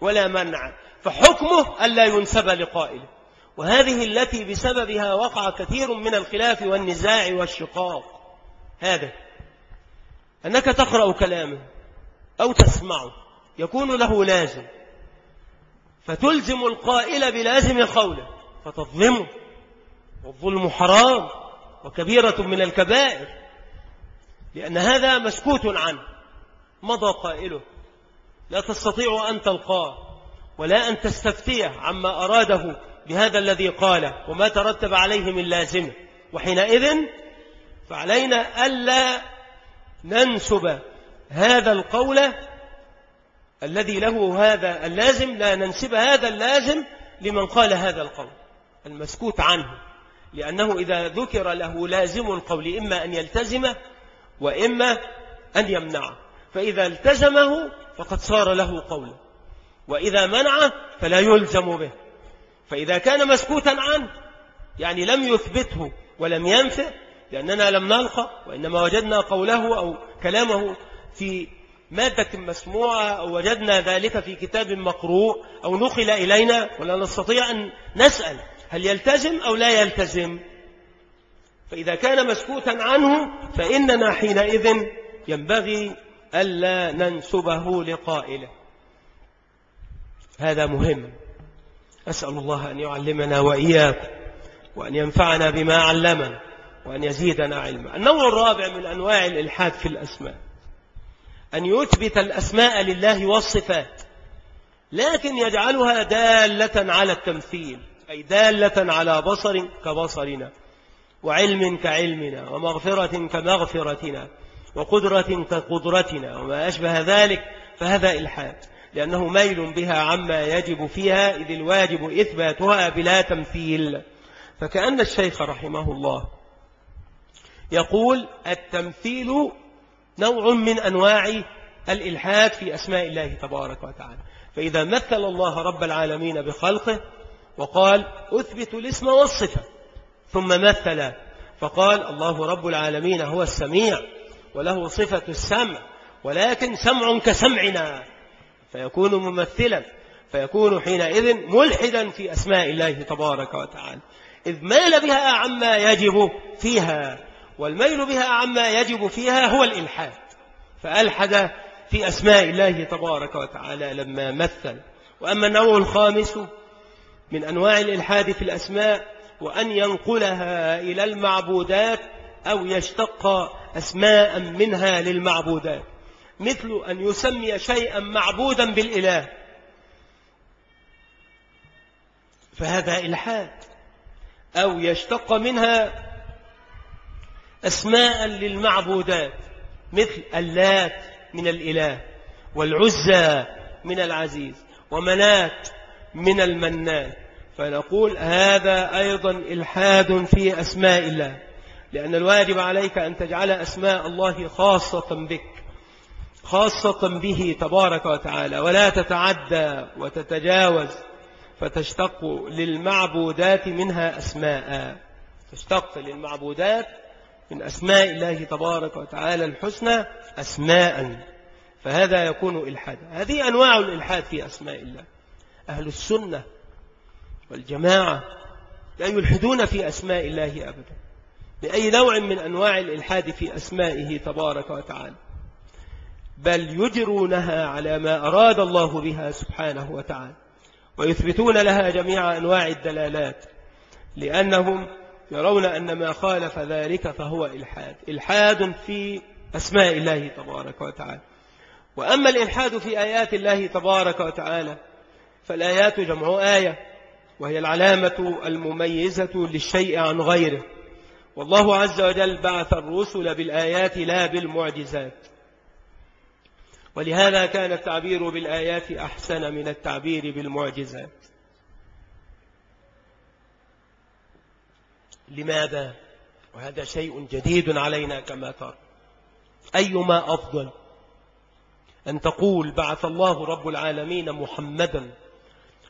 ولا منع فحكمه ألا ينسب لقائله. وهذه التي بسببها وقع كثير من الخلاف والنزاع والشقاق. هذا أنك تقرأ كلامه أو تسمعه يكون له لازم. فتلزم القائل بلازم قوله فتظلمه. والظلم حرام وكبيرة من الكبائر. لأن هذا مسكوت عنه. مضى قائله. لا تستطيع أن تلقاه ولا أن تستفتيه عما أراده بهذا الذي قاله وما ترتب عليه من لازمه. وحينئذ فعلينا ألا ننسب هذا القول الذي له هذا اللازم لا ننسب هذا اللازم لمن قال هذا القول المسكوت عنه. لأنه إذا ذكر له لازم القول إما أن يلتزمه وإما أن يمنعه. فإذا التزمه فقد صار له قولا وإذا منعه فلا يلزم به. فإذا كان مسكوتا عنه يعني لم يثبته ولم ينفع لأننا لم نلقى وإنما وجدنا قوله أو كلامه في مادة مسموعة أو وجدنا ذلك في كتاب مقروء أو نقل إلينا ولا نستطيع أن نسأل هل يلتزم أو لا يلتزم. فإذا كان مسكوتا عنه فإننا حينئذ ينبغي ألا ننسبه لقائله. هذا مهم. أسأل الله أن يعلمنا وإياكم وأن ينفعنا بما علمنا وأن يزيدنا علما. النوع الرابع من أنواع الإلحاد في الأسماء. أن يثبت الأسماء لله والصفات لكن يجعلها دالة على التمثيل أي دالة على بصر كبصرنا. وعلم كعلمنا ومغفرة كمغفرتنا وقدرة كقدرتنا وما أشبه ذلك فهذا إلحاد لأنه ميل بها عما يجب فيها إذ الواجب إثباتها بلا تمثيل. فكأن الشيخ رحمه الله يقول التمثيل نوع من أنواع الإلحاد في أسماء الله تبارك وتعالى. فإذا مثل الله رب العالمين بخلقه وقال أثبت الاسم والصفة ثم مثل فقال الله رب العالمين هو السميع وله صفة السمع ولكن سمع كسمعنا فيكون ممثلا فيكون حينئذ ملحدا في أسماء الله تبارك وتعالى. إذ مال بها عما يجب فيها والميل بها عما يجب فيها هو الإلحاد فألحد في أسماء الله تبارك وتعالى لما مثل. وأما النوع الخامس من أنواع الإلحاد في الأسماء وأن ينقلها إلى المعبودات أو يشتق أسماء منها للمعبودات. مثل أن يسمي شيئا معبودا بالإله. فهذا إلحاد. أو يشتق منها أسماء للمعبودات. مثل اللات من الإله والعزى من العزيز ومنات من المنان فنقول هذا أيضا إلحاد في أسماء الله لأن الواجب عليك أن تجعل أسماء الله خاصة بك خاصة به تبارك وتعالى ولا تتعدى وتتجاوز فتشتق للمعبودات منها أسماء تشتق للمعبودات من أسماء الله تبارك وتعالى الحسنى أسماء فهذا يكون إلحاد. هذه أنواع الإلحاد في أسماء الله. أهل السنة والجماعة لا يلحدون في أسماء الله أبدا بأي نوع من أنواع الإلحاد في أسمائه تبارك وتعالى. بل يجرونها على ما أراد الله بها سبحانه وتعالى ويثبتون لها جميع أنواع الدلالات لأنهم يرون أن ما خالف ذلك فهو إلحاد إلحاد في أسماء الله تبارك وتعالى. وأما الإلحاد في آيات الله تبارك وتعالى فالآيات جمع آية وهي العلامة المميزة للشيء عن غيره. والله عز وجل بعث الرسل بالآيات لا بالمعجزات. ولهذا كان التعبير بالآيات أحسن من التعبير بالمعجزات. لماذا؟ وهذا شيء جديد علينا كما ترى. أيما أفضل؟ أن تقول بعث الله رب العالمين محمدا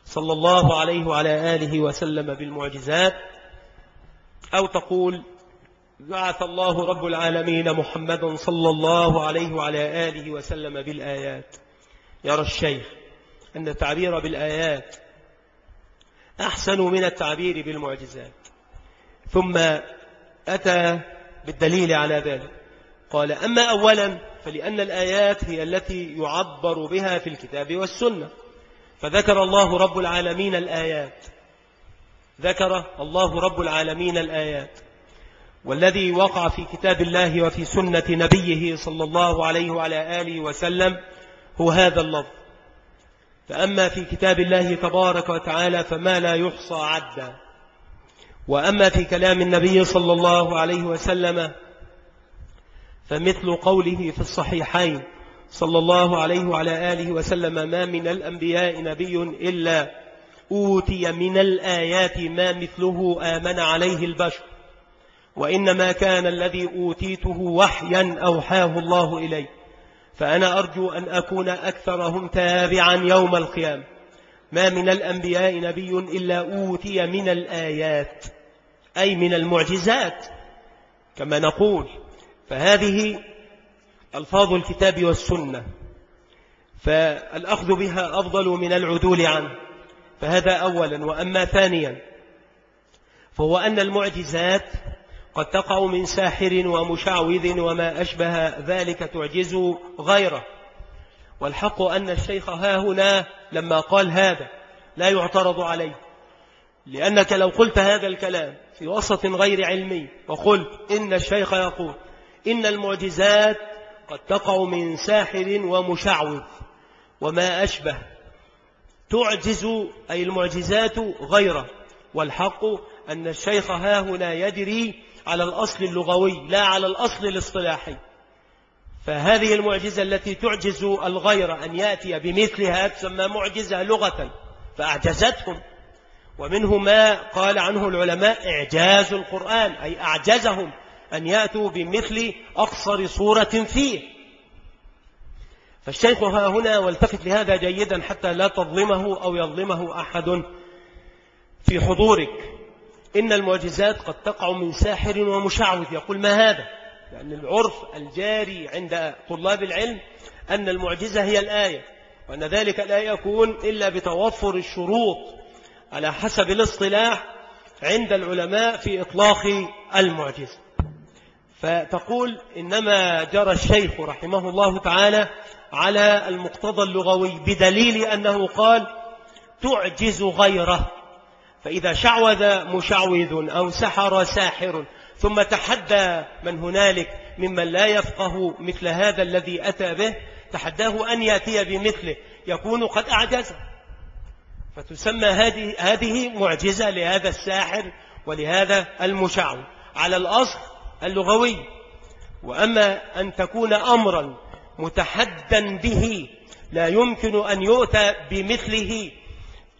صلى الله عليه وعلى آله وسلم بالمعجزات أو تقول بعث الله رب العالمين محمدا صلى الله عليه وعلى آله وسلم بالآيات. يرى الشيخ أن التعبير بالآيات أحسن من التعبير بالمعجزات. ثم أتى بالدليل على ذلك. قال أما أولا فلأن الآيات هي التي يعبر بها في الكتاب والسنة. فذكر الله رب العالمين الآيات. ذكر الله رب العالمين الآيات. والذي وقع في كتاب الله وفي سنة نبيه صلى الله عليه وعلى آله وسلم هو هذا اللفظ. فأما في كتاب الله تبارك وتعالى فما لا يحصى عدا. وأما في كلام النبي صلى الله عليه وسلم فمثل قوله في الصحيحين. صلى الله عليه وعلى آله وسلم ما من الأنبياء نبي إلا أوتي من الآيات ما مثله آمن عليه البشر وإنما كان الذي أوتيته وحيا أوحاه الله إلي فأنا أرجو أن أكون أكثرهم تابعا يوم القيامة. ما من الأنبياء نبي إلا أوتي من الآيات أي من المعجزات كما نقول. فهذه ألفاظ الكتاب والسنة فالأخذ بها أفضل من العدول عنه فهذا أولا وأما ثانيا فهو أن المعجزات قد تقع من ساحر ومشعوذ وما أشبه ذلك تعجز غيره والحق أن الشيخ ها هنا لما قال هذا لا يعترض عليه لأنك لو قلت هذا الكلام في وسط غير علمي وقلت إن الشيخ يقول إن المعجزات قد تقع من ساحر ومشعوذ وما أشبه تعجز أي المعجزات غيره والحق أن الشيخ ها هنا يدري على الأصل اللغوي لا على الأصل الاصطلاحي فهذه المعجزة التي تعجز الغير أن يأتي بمثلها تسمى معجزة لغة فأعجزتهم ومنه ما قال عنه العلماء إعجاز القرآن أي أعجزهم أن يأتوا بمثل أقصر صورة فيه. فالشيخ ها هنا والتفت لهذا جيدا حتى لا تظلمه أو يظلمه أحد في حضورك. إن المعجزات قد تقع من ساحر ومشعوذ. يقول ما هذا؟ لأن العرف الجاري عند طلاب العلم أن المعجزة هي الآية وأن ذلك لا يكون إلا بتوفر الشروط على حسب الاصطلاح عند العلماء في إطلاق المعجزة. فتقول إنما جرى الشيخ رحمه الله تعالى على المقتضى اللغوي بدليل أنه قال تعجز غيره فإذا شعوذ مشعوذ أو سحر ساحر ثم تحدى من هنالك ممن لا يفقه مثل هذا الذي أتى به تحداه أن يأتي بمثله يكون قد أعجز. فتسمى هذه هذه معجزة لهذا الساحر ولهذا المشعو على الأصل اللغوي. وأما أن تكون أمرا متحدا به لا يمكن أن يؤتى بمثله.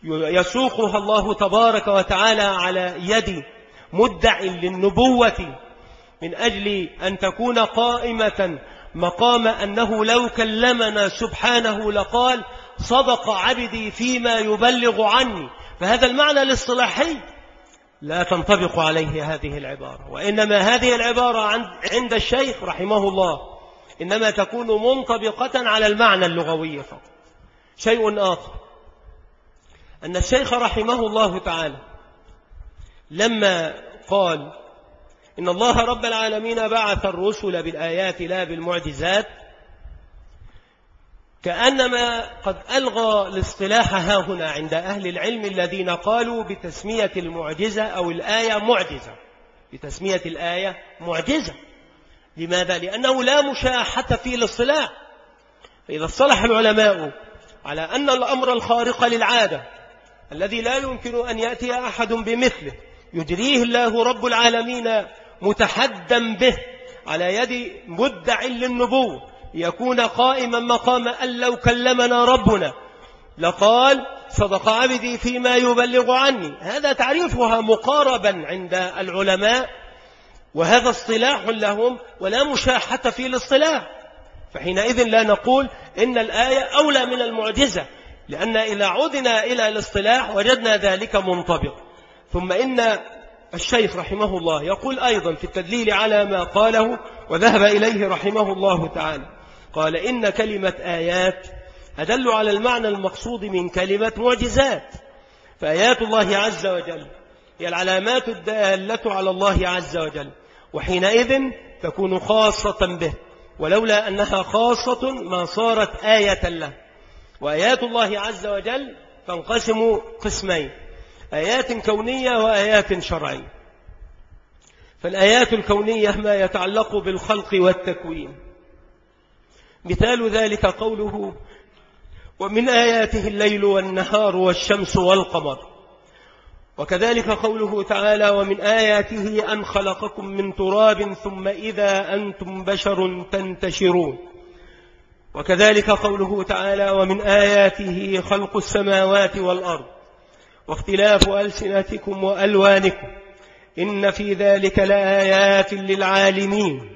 يسوقها الله تبارك وتعالى على يد مدع للنبوة. من أجل أن تكون قائمة مقام أنه لو كلمنا سبحانه لقال صدق عبدي فيما يبلغ عني. فهذا المعنى الاصطلاحي. لا تنطبق عليه هذه العبارة وإنما هذه العبارة عند الشيخ رحمه الله إنما تكون منطبقة على المعنى اللغوي فقط. شيء آخر أن الشيخ رحمه الله تعالى لما قال إن الله رب العالمين بعث الرسل بالآيات لا بالمعجزات كأنما قد ألغى الاصطلاح ها هنا عند أهل العلم الذين قالوا بتسمية المعجزة أو الآية معجزة. بتسمية الآية معجزة. لماذا؟ لأنه لا مشاحة في الاصطلاح. فإذا اصطلح العلماء على أن الأمر الخارق للعادة الذي لا يمكن أن يأتي أحد بمثله يجريه الله رب العالمين متحدا به على يد مدع للنبوة. يكون قائما مقام أن لو كلمنا ربنا. لقال صدق عبدي فيما يبلغ عني. هذا تعريفها مقاربا عند العلماء وهذا اصطلاح لهم ولا مشاحة في الاصطلاح. فحينئذ لا نقول إن الآية أولى من المعجزة لأن إذا عدنا إلى الاصطلاح وجدنا ذلك منطبق. ثم إن الشيخ رحمه الله يقول أيضا في التدليل على ما قاله وذهب إليه رحمه الله تعالى. قال إن كلمة آيات أدل على المعنى المقصود من كلمة معجزات. فآيات الله عز وجل هي العلامات الدالة على الله عز وجل وحينئذ تكون خاصة به ولولا أنها خاصة ما صارت آية له. وآيات الله عز وجل تنقسم قسمين آيات كونية وآيات شرعية. فالآيات الكونية ما يتعلق بالخلق والتكوين. مثال ذلك قوله ومن آياته الليل والنهار والشمس والقمر. وكذلك قوله تعالى ومن آياته أن خلقكم من تراب ثم إذا أنتم بشر تنتشرون. وكذلك قوله تعالى ومن آياته خلق السماوات والأرض. واختلاف ألسنتكم وألوانكم. إن في ذلك لآيات للعالمين.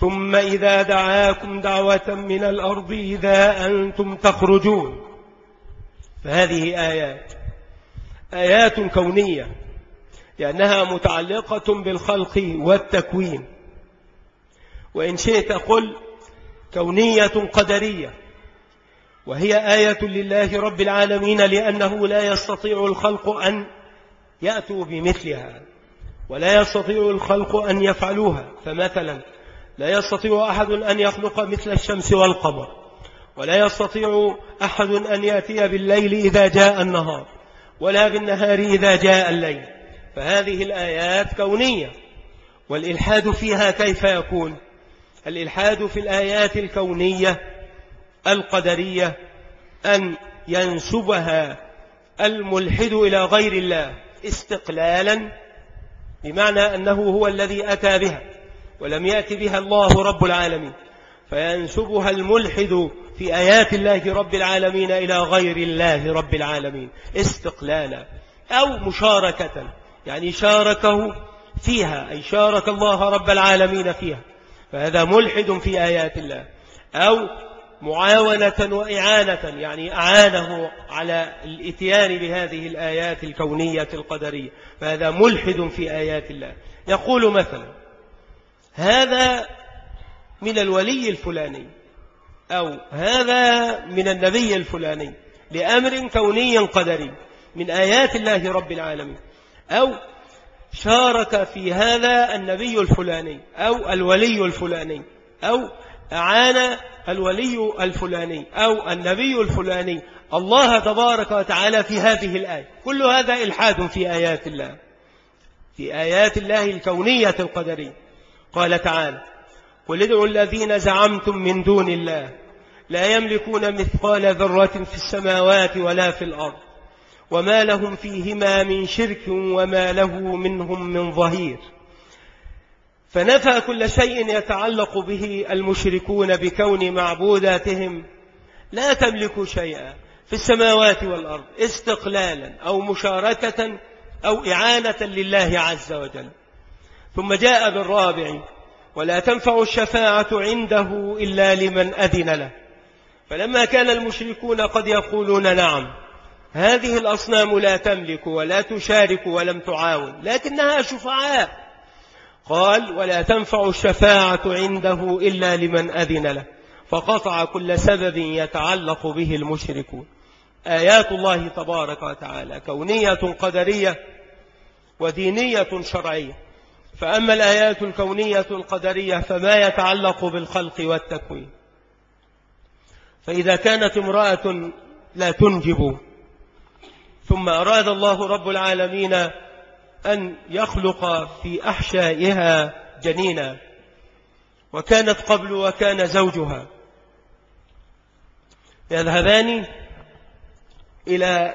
ثم إذا دعاكم دعوة من الأرض إذا أنتم تخرجون. فهذه آيات. آيات كونية. لأنها متعلقة بالخلق والتكوين. وإن شئت قل كونية قدرية. وهي آية لله رب العالمين لأنه لا يستطيع الخلق أن يأتوا بمثلها. ولا يستطيع الخلق أن يفعلوها. فمثلا لا يستطيع أحد أن يخلق مثل الشمس والقمر ولا يستطيع أحد أن يأتي بالليل إذا جاء النهار ولا بالنهار إذا جاء الليل. فهذه الآيات كونية والإلحاد فيها كيف يكون؟ الإلحاد في الآيات الكونية القدرية أن ينسبها الملحد إلى غير الله استقلالا بمعنى أنه هو الذي أتى بها. ولم يأت بها الله رب العالمين. فينسبها الملحد في آيات الله رب العالمين إلى غير الله رب العالمين. استقلالا أو مشاركة. يعني شاركه فيها أي شارك الله رب العالمين فيها. فهذا ملحد في آيات الله. أو معاونة وإعانة. يعني أعانه على الإتيان بهذه الآيات الكونية القدرية. فهذا ملحد في آيات الله. يقول مثلا هذا من الولي الفلاني أو هذا من النبي الفلاني لأمر كوني قدري من آيات الله رب العالمين أو شارك في هذا النبي الفلاني أو الولي الفلاني أو أعان الولي الفلاني أو النبي الفلاني. الله تبارك وتعالى في هذه الآية كل هذا إلحاد في آيات الله في آيات الله الكونية القدرية. قال تعالى قل ادعوا الذين زعمتم من دون الله لا يملكون مثقال ذرة في السماوات ولا في الأرض وما لهم فيهما من شرك وما له منهم من ظهير. فنفى كل شيء يتعلق به المشركون بكون معبوداتهم لا تملك شيئا في السماوات والأرض استقلالا أو مشاركة أو إعانة لله عز وجل. ثم جاء بالرابع ولا تنفع الشفاعة عنده إلا لمن أذن له. فلما كان المشركون قد يقولون نعم هذه الأصنام لا تملك ولا تشارك ولم تعاون لكنها شفعاء. قال ولا تنفع الشفاعة عنده إلا لمن أذن له. فقطع كل سبب يتعلق به المشركون. آيات الله تبارك وتعالى كونية قدرية ودينية شرعية. فأما الآيات الكونية القدرية فما يتعلق بالخلق والتكوين. فإذا كانت امرأة لا تنجب ثم أراد الله رب العالمين أن يخلق في أحشائها جنينا وكانت قبل وكان زوجها. يذهبان إلى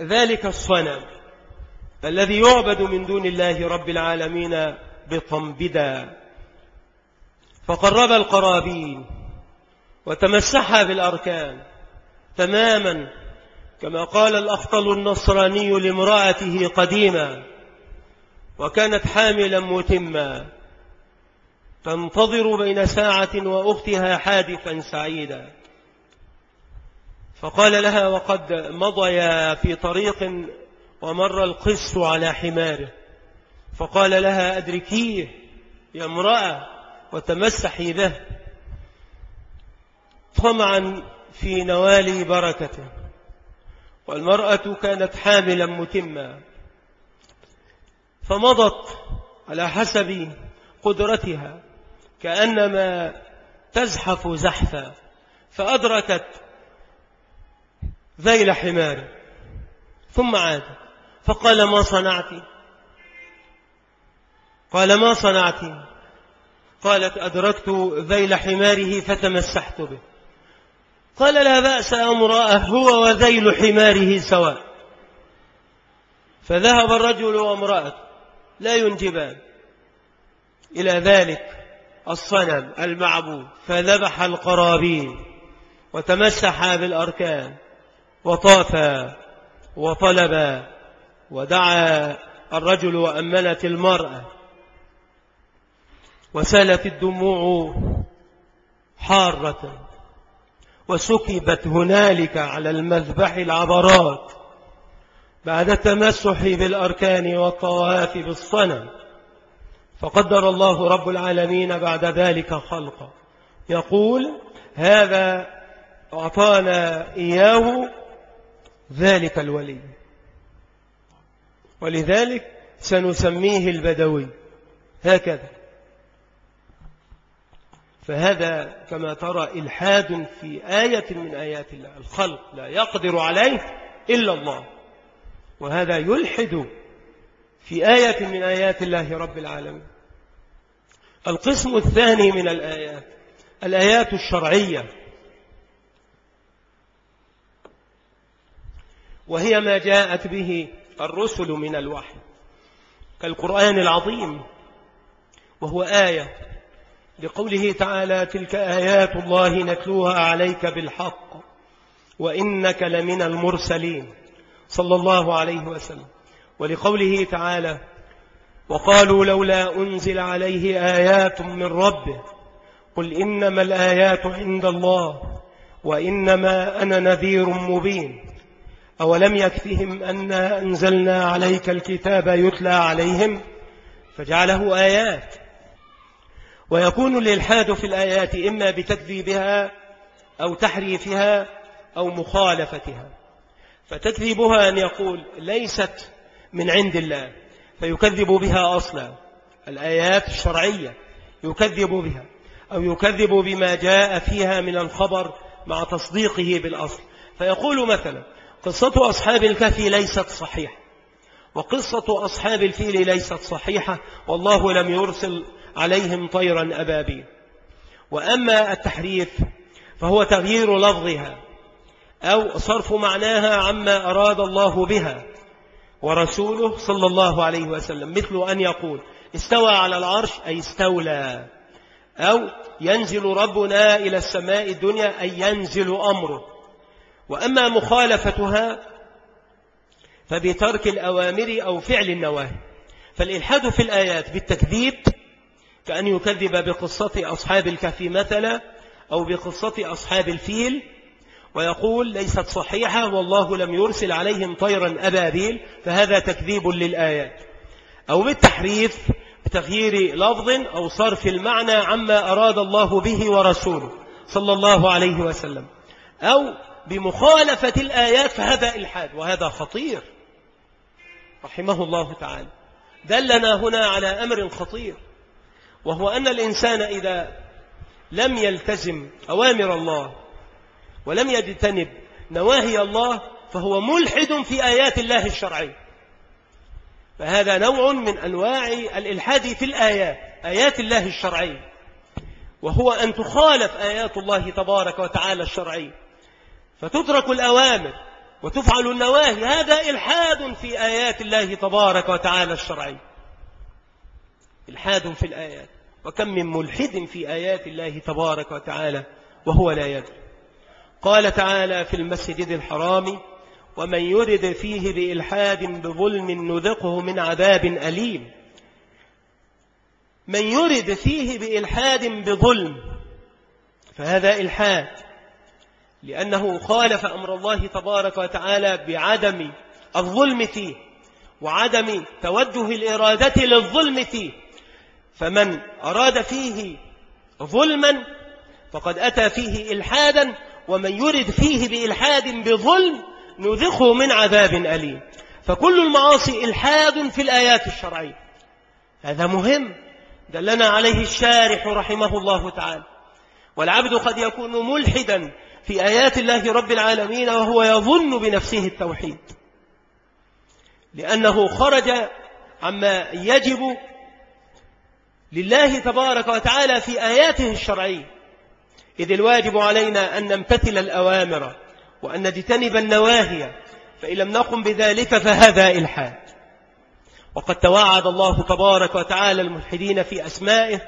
ذلك الصنم. الذي يعبد من دون الله رب العالمين بطنبدا. فقرب القرابين وتمسحها بالأركان تماما كما قال الأخطل النصراني لامرأته قديما وكانت حاملا متما. تنتظر بين ساعة وأختها حادثا سعيدا. فقال لها وقد مضيا في طريق ومر القس على حماره. فقال لها أدركيه يا امرأة وتمسحي به طمعا في نوال بركته. والمرأة كانت حاملا متما. فمضت على حسب قدرتها كأنما تزحف زحفا. فأدركت ذيل حمار. ثم عادت فقال ما صنعت؟ قال ما صنعت؟ قالت أدركت ذيل حماره فتمسحت به. قال لا بأس أمرأة هو وذيل حماره سواء. فذهب الرجل وامرأة لا ينجبان. إلى ذلك الصنم المعبود. فذبح القرابين وتمسح بالأركان وطافا وطلبا ودعا الرجل وأمنت المرأة وسالت الدموع حارة وسكبت هنالك على المذبح العبرات بعد التمسح بالأركان والطواف بالصنم. فقدر الله رب العالمين بعد ذلك خلقا يقول هذا أعطانا إياه ذلك الولي. ولذلك سنسميه البدوي. هكذا. فهذا كما ترى إلحاد في آية من آيات الله. الخلق لا يقدر عليه إلا الله. وهذا يلحد في آية من آيات الله رب العالمين. القسم الثاني من الآيات الآيات الشرعية. وهي ما جاءت به الرسل من الوحي كالقرآن العظيم وهو آية لقوله تعالى تلك آيات الله نتلوها عليك بالحق وإنك لمن المرسلين صلى الله عليه وسلم. ولقوله تعالى وقالوا لولا أنزل عليه آيات من ربه قل إنما الآيات عند الله وإنما أنا نذير مبين. أولم يكفهم أنا أنزلنا عليك الكتاب يتلى عليهم؟ فجعله آيات. ويكون الإلحاد في الآيات إما بتكذيبها أو تحريفها أو مخالفتها. فتكذبها أن يقول ليست من عند الله فيكذب بها أصلا. الآيات الشرعية يكذب بها أو يكذب بما جاء فيها من الخبر مع تصديقه بالأصل. فيقول مثلا قصة أصحاب الكهف ليست صحيحة وقصة أصحاب الفيل ليست صحيحة والله لم يرسل عليهم طيرا أبابيل. وأما التحريف فهو تغيير لفظها أو صرف معناها عما أراد الله بها ورسوله صلى الله عليه وسلم مثل أن يقول استوى على العرش أي استولى أو ينزل ربنا إلى السماء الدنيا أي ينزل أمره. وأما مخالفتها فبترك الأوامر أو فعل النواهي. فالإلحاد في الآيات بالتكذيب كأن يكذب بقصة أصحاب الكهف مثلا أو بقصة أصحاب الفيل ويقول ليست صحيحة والله لم يرسل عليهم طيرا أبابيل فهذا تكذيب للآيات. أو بالتحريف بتغيير لفظ أو صرف المعنى عما أراد الله به ورسوله صلى الله عليه وسلم. أو بمخالفة الآيات فهذا إلحاد وهذا خطير. رحمه الله تعالى. دلنا هنا على أمر خطير وهو أن الإنسان إذا لم يلتزم أوامر الله ولم يجتنب نواهي الله فهو ملحد في آيات الله الشرعية. فهذا نوع من أنواع الإلحاد في الآيات آيات الله الشرعية. وهو أن تخالف آيات الله تبارك وتعالى الشرعية. فتترك الأوامر وتفعل النواهي. هذا إلحاد في آيات الله تبارك وتعالى الشرعية. إلحاد في الآيات. وكم من ملحد في آيات الله تبارك وتعالى وهو لا يدري. قال تعالى في المسجد الحرام ومن يرد فيه بإلحاد بظلم نذقه من عذاب أليم. من يرد فيه بإلحاد بظلم فهذا إلحاد. لأنه خالف أمر الله تبارك وتعالى بعدم الظلم فيه وعدم توجه الإرادة للظلم فيه. فمن أراد فيه ظلما فقد أتى فيه إلحادا ومن يرد فيه بإلحاد بظلم نذقه من عذاب أليم. فكل المعاصي إلحاد في الآيات الشرعية. هذا مهم. دلنا عليه الشارح رحمه الله تعالى. والعبد قد يكون ملحدا في آيات الله رب العالمين وهو يظن بنفسه التوحيد. لأنه خرج عما يجب لله تبارك وتعالى في آياته الشرعية. إذ الواجب علينا أن نمتثل الأوامر وأن نجتنب النواهي فإن لم نقم بذلك فهذا إلحاد. وقد توعد الله تبارك وتعالى الملحدين في أسمائه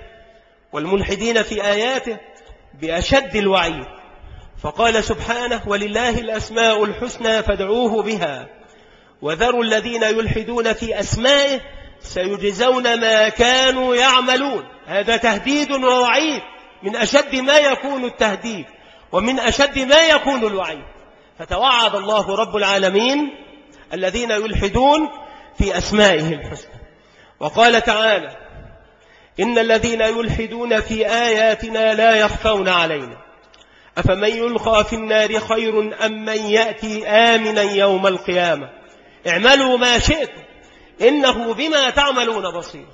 والملحدين في آياته بأشد الوعيد فقال سبحانه ولله الأسماء الحسنى فادعوه بها. وذروا الذين يلحدون في أسمائه سيجزون ما كانوا يعملون. هذا تهديد ووعيد. من أشد ما يكون التهديد ومن أشد ما يكون الوعيد. فتوعد الله رب العالمين الذين يلحدون في أسمائه الحسنى. وقال تعالى إن الذين يلحدون في آياتنا لا يخفون علينا. أفمن يلقى في النار خير أم من يأتي آمنا يوم القيامة؟ اعملوا ما شئتم إنه بما تعملون بصير.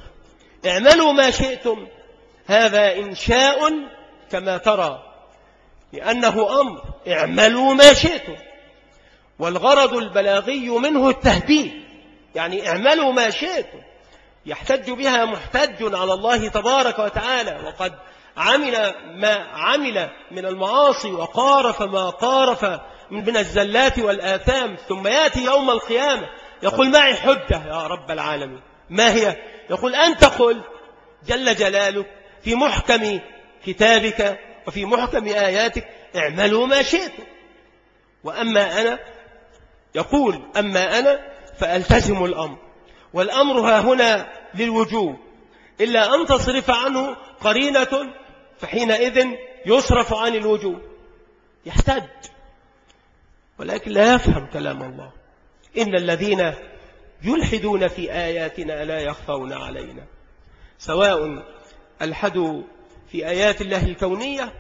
اعملوا ما شئتم هذا إنشاء كما ترى لأنه أمر. اعملوا ما شئتم. والغرض البلاغي منه التهديد يعني اعملوا ما شئتم. يحتج بها محتج على الله تبارك وتعالى. وقد عمل ما عمل من المعاصي وقارف ما قارف من الزلات والآثام ثم يأتي يوم القيامة. يقول معي حجة يا رب العالمين. ما هي؟ يقول أنت قل جل جلالك في محكم كتابك وفي محكم آياتك اعملوا ما شئتم. وأما أنا يقول أما أنا فألتزم الأمر. والأمر ها هنا للوجوب. إلا أن تصرف عنه قرينة فحينئذ يصرف عن الوجوب يحتج ولكن لا يفهم كلام الله. إن الذين يلحدون في آياتنا لا يخفون علينا. سواء ألحدوا في آيات الله الكونية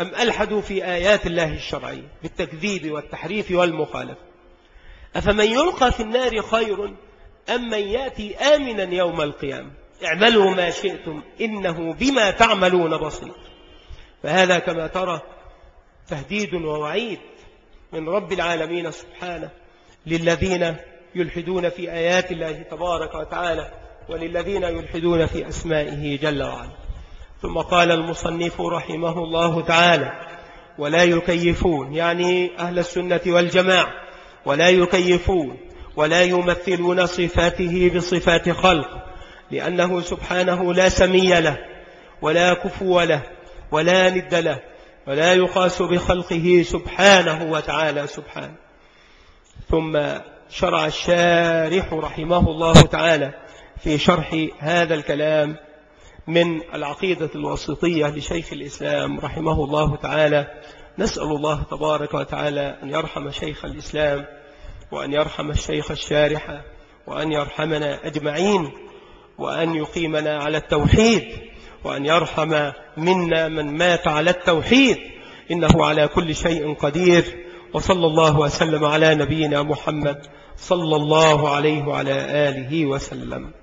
أم ألحدوا في آيات الله الشرعية بالتكذيب والتحريف والمخالفة. أفمن يلقى في النار خير أم من يأتي آمنا يوم القيامة؟ اعملوا ما شئتم إنه بما تعملون بصير. فهذا كما ترى تهديد ووعيد من رب العالمين سبحانه للذين يلحدون في آيات الله تبارك وتعالى وللذين يلحدون في أسمائه جل وعلا. ثم قال المصنف رحمه الله تعالى ولا يكيفون يعني أهل السنة والجماعة ولا يكيفون ولا يمثلون صفاته بصفات خلق لأنه سبحانه لا سمي له ولا كفو له ولا ند له ولا يقاس بخلقه سبحانه وتعالى سبحانه. ثم شرع الشارح رحمه الله تعالى في شرح هذا الكلام من العقيدة الوسطية لشيخ الإسلام رحمه الله تعالى. نسأل الله تبارك وتعالى أن يرحم شيخ الإسلام وأن يرحم الشيخ الشارح وأن يرحمنا أجمعين. وأن يقيمنا على التوحيد وأن يرحم منا من مات على التوحيد. إنه على كل شيء قدير. وصلى الله وسلم على نبينا محمد صلى الله عليه وعلى آله وسلم.